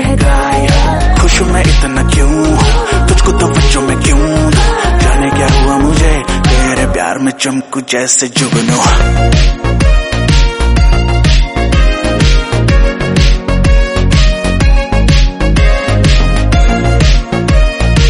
है गायब मैं इतना क्यों? तुझको तो बच्चों जाने क्या हुआ मुझे? तेरे प्यार में चमकू जैसे जुगनू।